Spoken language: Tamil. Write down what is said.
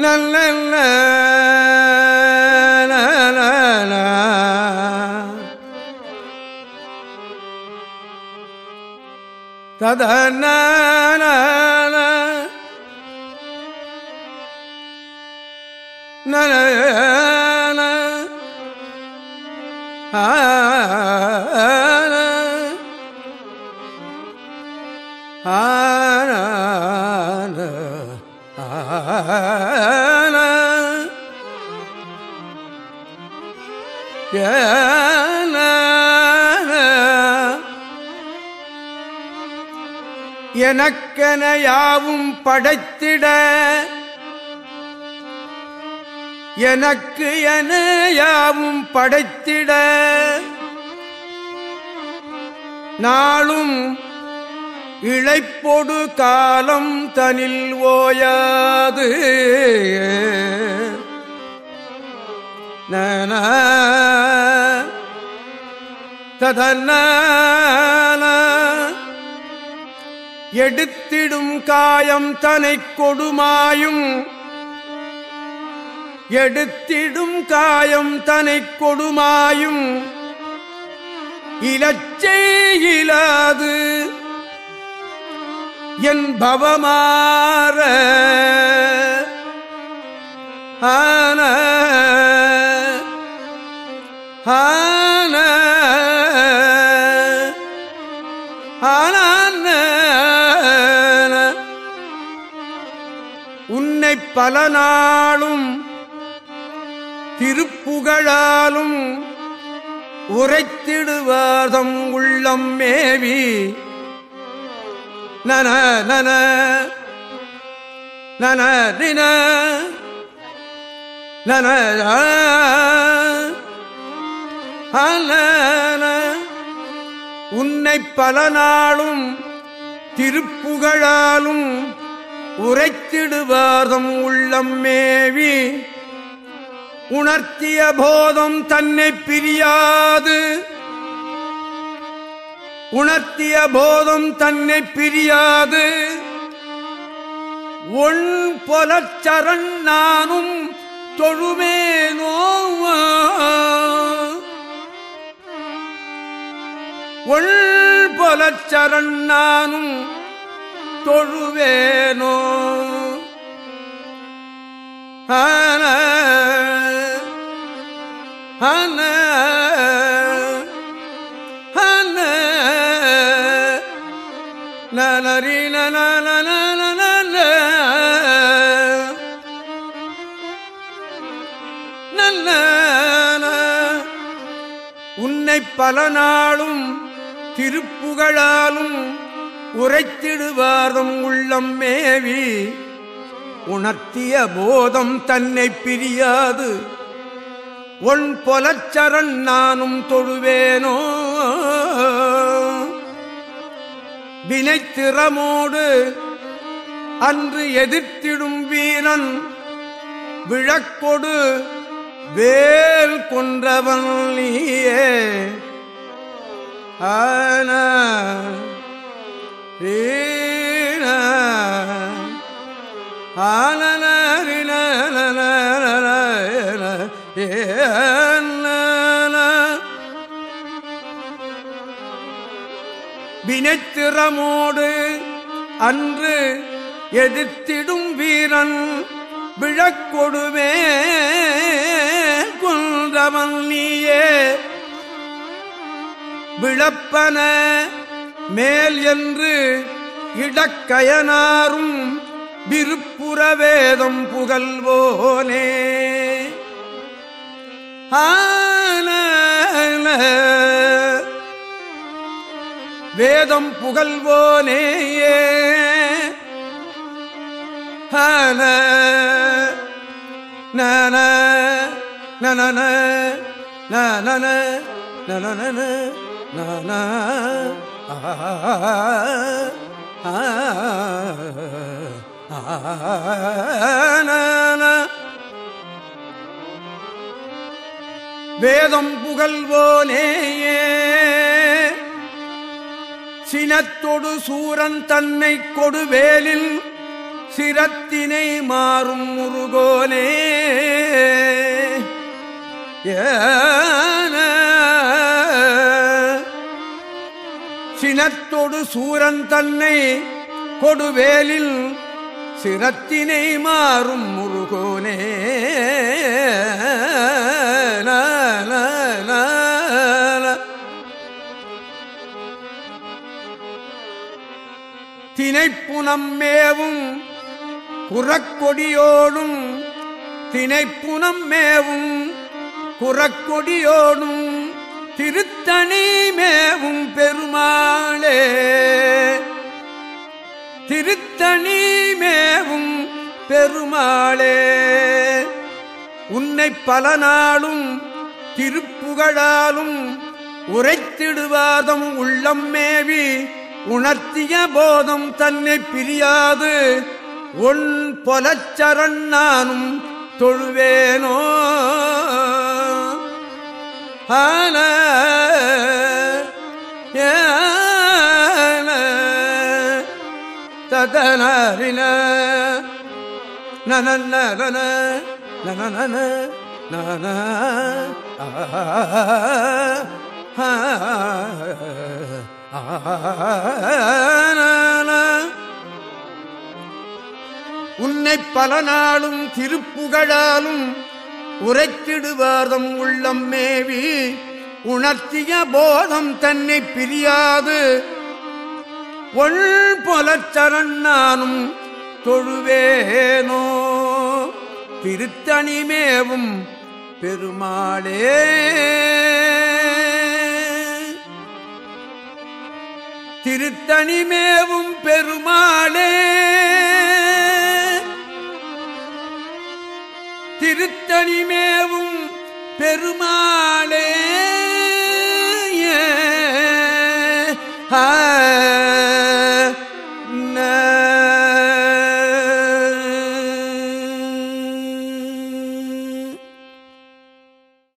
لا لا لا لا لا لا تدهنا لا لا لا لا لا لا لا لا எனக்கென யாவும் படைத்திட. எனக்கு என யாவும் படைத்திட. நாளும் இழைப்பொடு காலம் தனில் ஓயாது. நன ததன எடுத்திடும் காயம் தனை கொடுமாயும். எடுத்திடும் காயம் தனை கொடுமாயும். இலச்செய்யிலாது என் பவமாற. ஆன ஆன. உன்னை பல நாளும் திருப்புகழாலும் உரைத்திடுவாதம் உள்ளம் மேவி. நன நன நன நின நன உன்னை பல நாளும் திருப்புகழாலும் உரைத்திடுவாதம் உள்ளம் மேவி. உணர்த்திய போதம் தன்னை பிரியாது. உணர்த்திய போதம் தன்னை பிரியாது. ஒன் பொலச்சரண் நானும் தொழுவேனோ ஒள் பொலச்சரண் நானும் தொழுவேனோ? ஆன ஆன ஆன உன்னை பல நாளும் திருப்புகழாலும் உரைத்திடுவாரும் உள்ளம் மேவி. உணர்த்திய போதம் தன்னை பிரியாது. ஒன் பொலச்சரண் நானும் தொழுவேனோ. வினைத்திறமோடு அன்று எதிர்த்திடும் வீரன் விழக்கொடு வேல் கொன்றவன் நீயே. ஆன ரீன ஆனன வினைத்திறமோடு அன்று எதிர்த்திடும் வீரன் விழக்கொடுவே. குன்றவன் நீயே. விழப்பன மேல் என்று இடக்கயனாரும் விருப்புற வேதம் புகழ்வோனே ஆன வேதம் புகழ்வோனேயே ஆன நன நன நன நன நன வேதம் புகழ்வோனேயே. சினத்தொடு சூரன் தன்னை கொடுவேலில் சிரத்தினை மாறும் முருகோனே. ஏ சினத்தொடு சூரன் தன்னை கொடுவேலில் சிரத்தினை மாறும் முருகோனே. ல, மேவும் குறக்கொடியோடும் தினைப்புனம் மேவும் குறக்கொடியோடும் திருத்தணி மேவும் பெருமாளே. திருத்தணி மேவும் பெருமாளே. உன்னை பல நாளும் திருப்புகழாலும் உரைத்திடுவாதம் உள்ளம் மேவி உணர்த்திய போதம் தன்னை பிரியாது. உன் பொலச்சரண் நானும் தொழுவேனோ. ஆன ஏன நனன நனன நன உன்னை பல நாளும் திருப்புகழாலும் உரைத்திடுவார்தம் உள்ளம் மேவி உணர்த்திய போதம் தன்னை பிரியாது. ஒள் பொலச்சரண் நானும் தொழுவேனோ திருத்தணிமேவும் பெருமாளே. திருத்தணிமேவும் பெருமாளே. திருத்தணிமேவும் பெருமாளே.